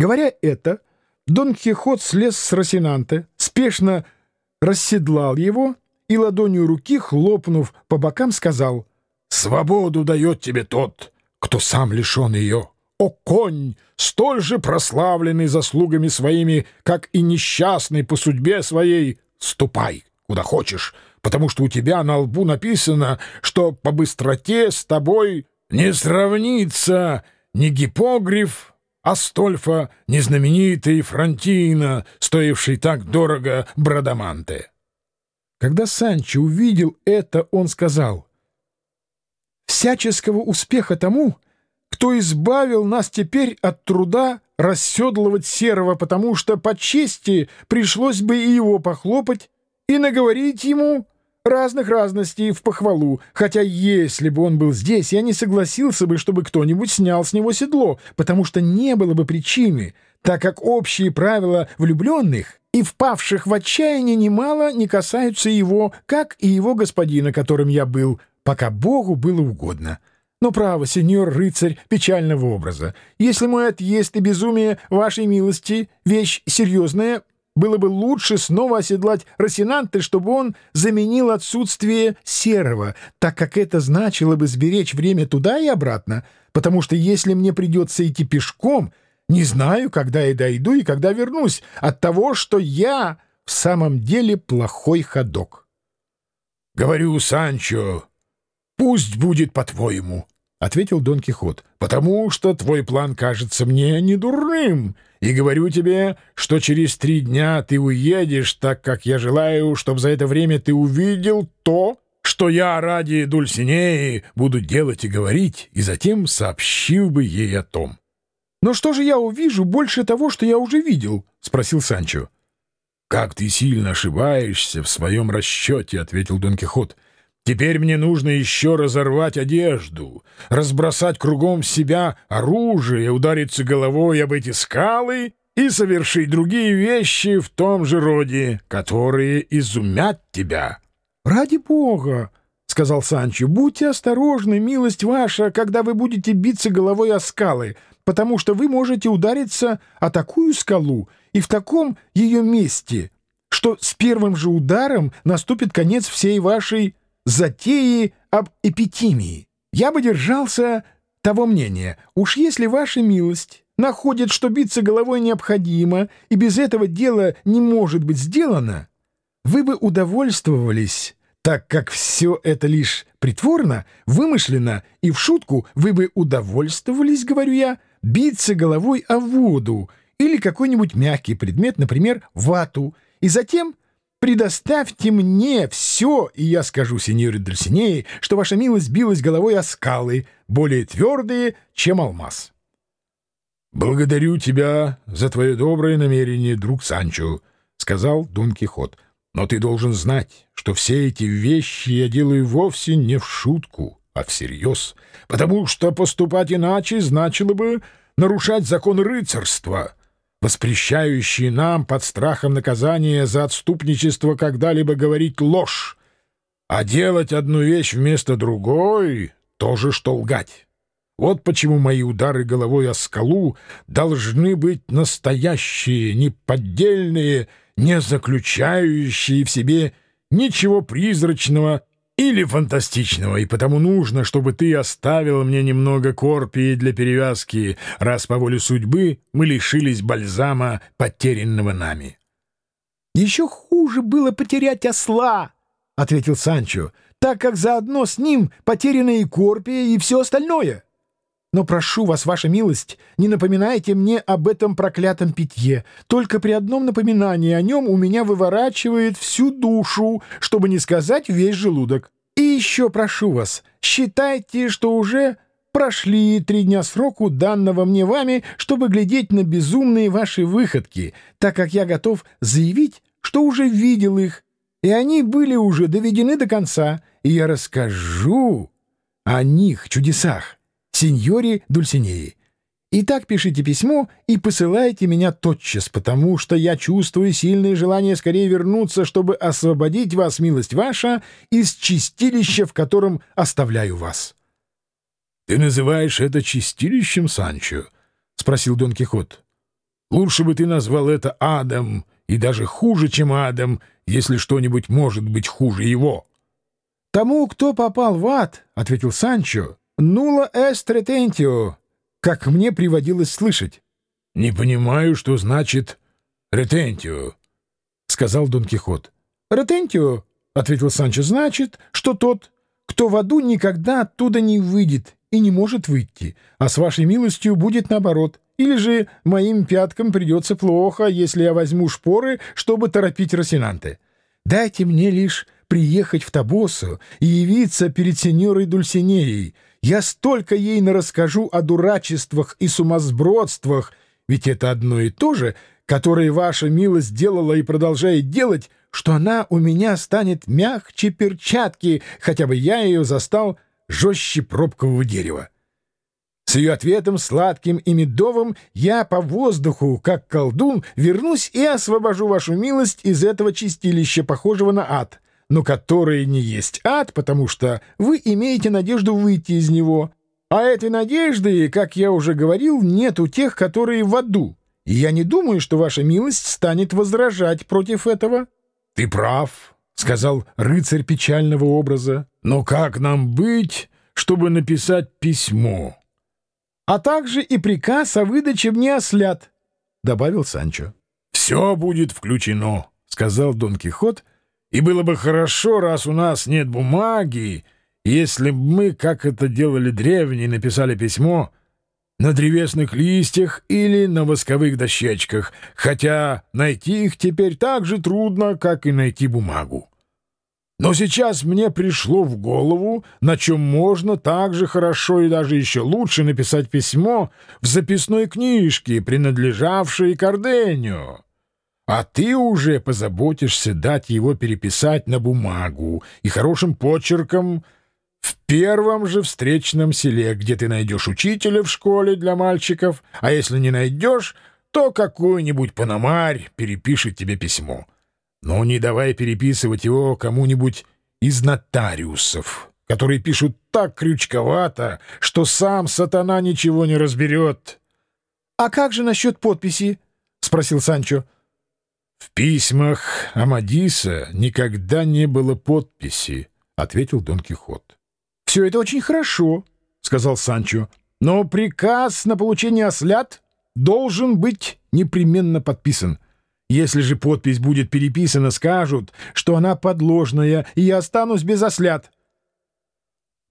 Говоря это, Дон Кихот слез с Росинанте, спешно расседлал его и ладонью руки, хлопнув по бокам, сказал «Свободу дает тебе тот, кто сам лишен ее. О, конь, столь же прославленный заслугами своими, как и несчастный по судьбе своей, ступай, куда хочешь, потому что у тебя на лбу написано, что по быстроте с тобой не сравнится ни гипогриф, Астольфа, незнаменитый Франтина, стоивший так дорого Брадаманте. Когда Санчо увидел это, он сказал, «Всяческого успеха тому, кто избавил нас теперь от труда расседлывать серого, потому что по чести пришлось бы и его похлопать и наговорить ему разных разностей в похвалу, хотя если бы он был здесь, я не согласился бы, чтобы кто-нибудь снял с него седло, потому что не было бы причины, так как общие правила влюбленных и впавших в отчаяние немало не касаются его, как и его господина, которым я был, пока Богу было угодно. Но право, сеньор рыцарь печального образа, если мой отъезд и безумие вашей милости — вещь серьезная, было бы лучше снова оседлать Росинанте, чтобы он заменил отсутствие серого, так как это значило бы сберечь время туда и обратно, потому что если мне придется идти пешком, не знаю, когда я дойду и когда вернусь, от того, что я в самом деле плохой ходок. — Говорю, Санчо, пусть будет по-твоему, — ответил Дон Кихот, — потому что твой план кажется мне недурным. — и говорю тебе, что через три дня ты уедешь, так как я желаю, чтобы за это время ты увидел то, что я ради Дульсинеи буду делать и говорить, и затем сообщил бы ей о том. — Но что же я увижу больше того, что я уже видел? — спросил Санчо. — Как ты сильно ошибаешься в своем расчете, — ответил Дон Кихот. — Теперь мне нужно еще разорвать одежду, разбросать кругом себя оружие, удариться головой об эти скалы и совершить другие вещи в том же роде, которые изумят тебя. — Ради бога! — сказал Санчо, — будьте осторожны, милость ваша, когда вы будете биться головой о скалы, потому что вы можете удариться о такую скалу и в таком ее месте, что с первым же ударом наступит конец всей вашей затеи об эпитимии. Я бы держался того мнения, уж если ваша милость находит, что биться головой необходимо, и без этого дело не может быть сделано, вы бы удовольствовались, так как все это лишь притворно, вымышленно, и в шутку вы бы удовольствовались, говорю я, биться головой о воду или какой-нибудь мягкий предмет, например, вату, и затем Предоставьте мне все, и я скажу сеньоре Дульсинеи, что ваша милость билась головой о скалы, более твердые, чем алмаз. — Благодарю тебя за твое доброе намерение, друг Санчо, — сказал Дон Кихот. — Но ты должен знать, что все эти вещи я делаю вовсе не в шутку, а всерьез, потому что поступать иначе значило бы нарушать закон рыцарства — воспрещающие нам под страхом наказания за отступничество когда-либо говорить ложь, а делать одну вещь вместо другой — тоже что лгать. Вот почему мои удары головой о скалу должны быть настоящие, неподдельные, не заключающие в себе ничего призрачного или фантастичного, и потому нужно, чтобы ты оставил мне немного корпии для перевязки, раз по воле судьбы мы лишились бальзама, потерянного нами. — Еще хуже было потерять осла, — ответил Санчо, — так как заодно с ним потеряна и корпия, и все остальное. — но прошу вас, ваша милость, не напоминайте мне об этом проклятом питье. Только при одном напоминании о нем у меня выворачивает всю душу, чтобы не сказать весь желудок. И еще прошу вас, считайте, что уже прошли три дня сроку, данного мне вами, чтобы глядеть на безумные ваши выходки, так как я готов заявить, что уже видел их, и они были уже доведены до конца, и я расскажу о них чудесах сеньоре Дульсинеи. Итак, пишите письмо и посылайте меня тотчас, потому что я чувствую сильное желание скорее вернуться, чтобы освободить вас, милость ваша, из чистилища, в котором оставляю вас. — Ты называешь это чистилищем, Санчо? — спросил Дон Кихот. Лучше бы ты назвал это адом, и даже хуже, чем адом, если что-нибудь может быть хуже его. — Тому, кто попал в ад, — ответил Санчо, — нула эст ретентио, как мне приводилось слышать. — Не понимаю, что значит ретентио, — сказал Дон Кихот. — Ретентио, — ответил Санчо, — значит, что тот, кто в аду никогда оттуда не выйдет и не может выйти, а с вашей милостью будет наоборот. Или же моим пяткам придется плохо, если я возьму шпоры, чтобы торопить Росинанте. Дайте мне лишь приехать в Табосу и явиться перед сеньорой Дульсинеей. Я столько ей нарасскажу о дурачествах и сумасбродствах, ведь это одно и то же, которые ваша милость делала и продолжает делать, что она у меня станет мягче перчатки, хотя бы я ее застал жестче пробкового дерева. С ее ответом сладким и медовым я по воздуху, как колдун, вернусь и освобожу вашу милость из этого чистилища, похожего на ад, но которое не есть ад, потому что вы имеете надежду выйти из него. А этой надежды, как я уже говорил, нет у тех, которые в аду. И я не думаю, что ваша милость станет возражать против этого. — Ты прав, — сказал рыцарь печального образа. — Но как нам быть, чтобы написать письмо? — А также и приказ о выдаче мне ослят, — добавил Санчо. — Все будет включено, — сказал Дон Кихот, — и было бы хорошо, раз у нас нет бумаги, если бы мы, как это делали древние, написали письмо на древесных листьях или на восковых дощечках, хотя найти их теперь так же трудно, как и найти бумагу. Но сейчас мне пришло в голову, на чем можно так же хорошо и даже еще лучше написать письмо в записной книжке, принадлежавшей Кардению. А ты уже позаботишься дать его переписать на бумагу и хорошим почерком — в первом же встречном селе, где ты найдешь учителя в школе для мальчиков, а если не найдешь, то какой-нибудь пономарь перепишет тебе письмо. Но не давай переписывать его кому-нибудь из нотариусов, которые пишут так крючковато, что сам сатана ничего не разберет. — А как же насчет подписи? — спросил Санчо. — В письмах Амадиса никогда не было подписи, — ответил Дон Кихот. «Все это очень хорошо», — сказал Санчо, — «но приказ на получение ослят должен быть непременно подписан. Если же подпись будет переписана, скажут, что она подложная, и я останусь без ослят».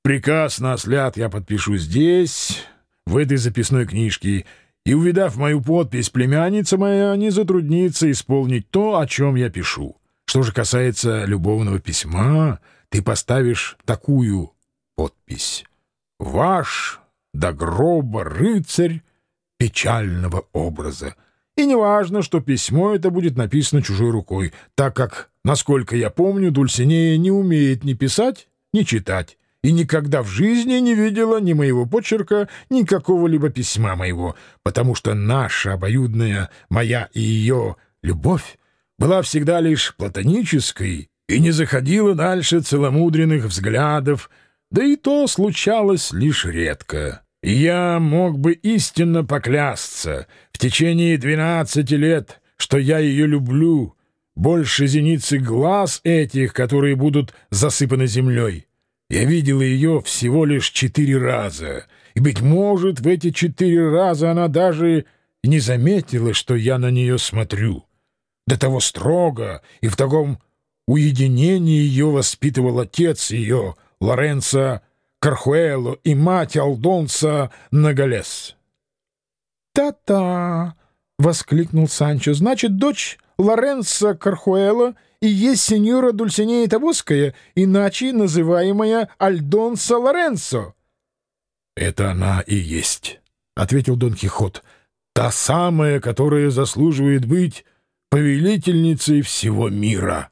«Приказ на ослят я подпишу здесь, в этой записной книжке, и, увидав мою подпись, племянница моя не затруднится исполнить то, о чем я пишу. Что же касается любовного письма, ты поставишь такую подпись «Ваш до гроба рыцарь печального образа». И не важно, что письмо это будет написано чужой рукой, так как, насколько я помню, Дульсинея не умеет ни писать, ни читать, и никогда в жизни не видела ни моего почерка, ни какого-либо письма моего, потому что наша обоюдная, моя и ее любовь была всегда лишь платонической и не заходила дальше целомудренных взглядов, да и то случалось лишь редко. Я мог бы истинно поклясться в течение двенадцати лет, что я ее люблю, больше зеницы глаз этих, которые будут засыпаны землей. Я видел ее всего лишь четыре раза, и, быть может, в эти четыре раза она даже не заметила, что я на нее смотрю. До того строго и в таком уединении ее воспитывал отец ее — Лоренцо Кархуэло и мать Алдонса Нагалес. «Та-та!» — воскликнул Санчо. «Значит, дочь Лоренцо Кархуэло и есть сеньора Дульсинея Табуская, иначе называемая Альдонса Лоренцо». «Это она и есть», — ответил Дон Кихот. «Та самая, которая заслуживает быть повелительницей всего мира».